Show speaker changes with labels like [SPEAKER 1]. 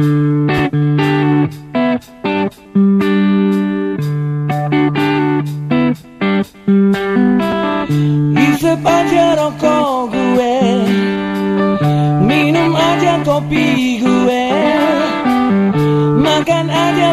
[SPEAKER 1] Isip aja dong gue Minum aja kopi gue Makan aja